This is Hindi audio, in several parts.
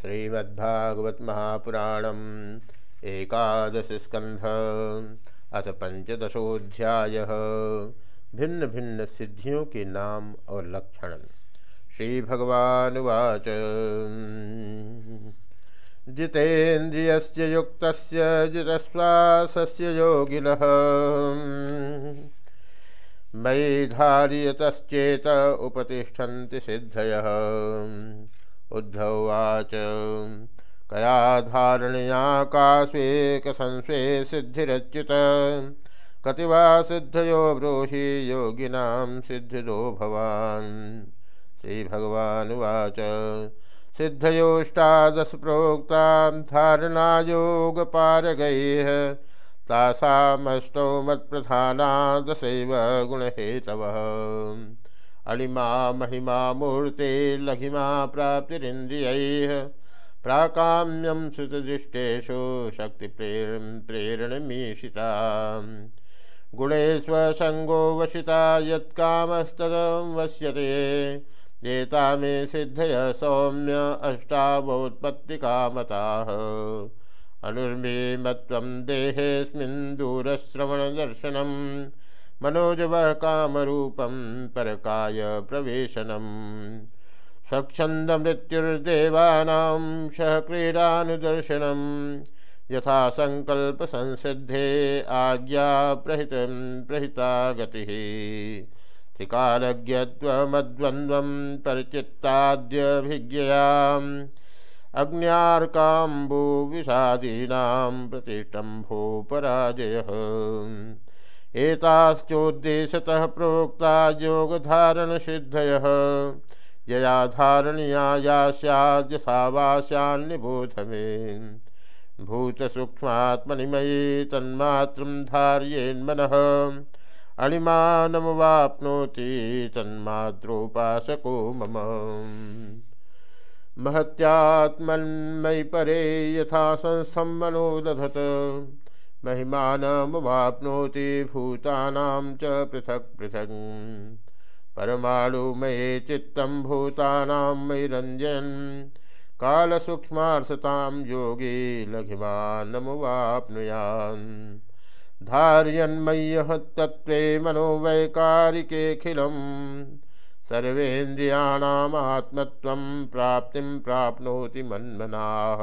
श्रीमद्भागवत महापुराणम एकादश स्कंध अथ पंचदशोध्याय भिन्न भिन्न सिद्धियों के नाम और लक्षण। श्री भगवान वाच जितेन्द्रिय युक्त जितश्वास्य योगिनः। मयि धार्यतश्चेत उपतिष्ठन्ति सिद्धयः। उद्धवाच। कया कास्वेकसंस्वे सिद्धिरच्युत। कति वा सिद्धयो ब्रूहि योगिनां सिद्धिदो भवान्। श्रीभगवानुवाच। सिद्धयोष्टादश प्रोक्तां धारणायोगपारगैः तासामष्टौ मत्प्रधाना दशैव गुणहेतवः। अणिमा महिमा मूर्ते लघिमा प्राप्तिरिन्द्रियैः प्राकाम्यं श्रुतदृष्टेषु शक्तिप्रेर प्रेरणमीषिता गुणेष्वसङ्गो वशिता यत्कामस्तदं वश्यते। मे सिद्धय सौम्य अष्टावोत्पत्तिकामताः। अनुर्मे मत्वं देहेऽस्मिन् दूरश्रवणदर्शनम्। मनोजवः कामरूपं परकाय प्रवेशनम् स्वच्छन्दमृत्युर्देवानां सह क्रीडानुदर्शनम् यथा सङ्कल्पसंसिद्धे आज्ञा प्रहितं प्रहिता गतिः त्रिकालज्ञत्वमद्वन्द्वं परिचित्ताद्यभिज्ञयाम्, अग्न्यार्काम्बुविषादीनां प्रतिष्ठम्भो पराजयः एताश्चोद्देशतः प्रोक्ता योगधारणसिद्धयः यया धारणीया या स्याद्यथा वा स्यान्निबोध मे भूतसूक्ष्मात्मनिमयी तन्मात्रं धार्येन्मनः अणिमानमवाप्नोति तन्मात्रोपासको मम। महत्यात्मन्मयि परे यथा संस्थं मनो दधत। महिमानमवाप्नोति भूतानां च पृथक् पृथक्। परमाणुमये चित्तं भूतानां मयि रञ्जन् कालसूक्ष्मार्थतां योगी लघिमानमुवाप्नुयान्। धार्यन्मय्यः तत्त्वे मनोवैकारिकेऽखिलम्। सर्वेन्द्रियाणामात्मत्वं प्राप्तिं प्राप्नोति मन्मनाः।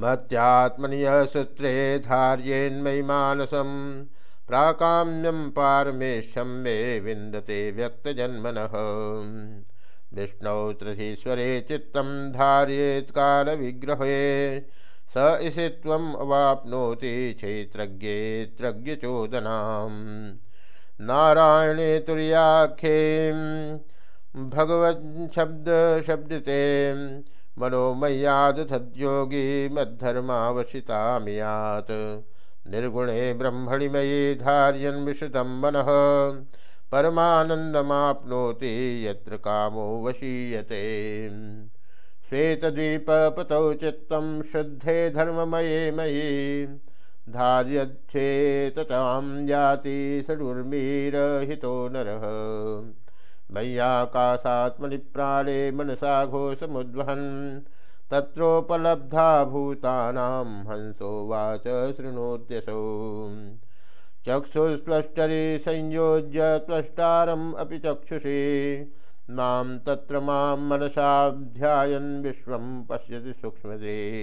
मत्यात्मनीयसूत्रे धार्येन्मयि मानसं प्राकाम्यं पारमेशं मे विन्दते व्यक्तजन्मनः। विष्णौ त्रिधीश्वरे चित्तं धार्येत् कालविग्रहे, स इषि त्वम् अवाप्नोति क्षेत्रज्ञेत्रज्ञचोदनाम् नारायणे तुर्याख्ये भगवच्छब्दशब्दते मनोमय्यादधद्योगी मद्धर्मावशितामियात्। निर्गुणे ब्रह्मणि मयि धार्यन् विशुतं मनः। परमानन्दमाप्नोति यत्र कामो वशीयते। श्वेतद्वीपपतौ चित्तं शुद्धे धर्ममये मयि। धार्यच्छेततां याति षडुर्मीरहितो नरः। मय्याकाशात्मनि प्राणे मनसा घोषमुद्वहन्। तत्रोपलब्धा भूतानां हंसो वाच शृणोत्यसौ। चक्षुस्पष्टरे संयोज्य त्वष्टारम् अपि चक्षुषे। माँ तत्र माँ मनसाध्यायन् विश्वं पश्यति सूक्ष्मदे।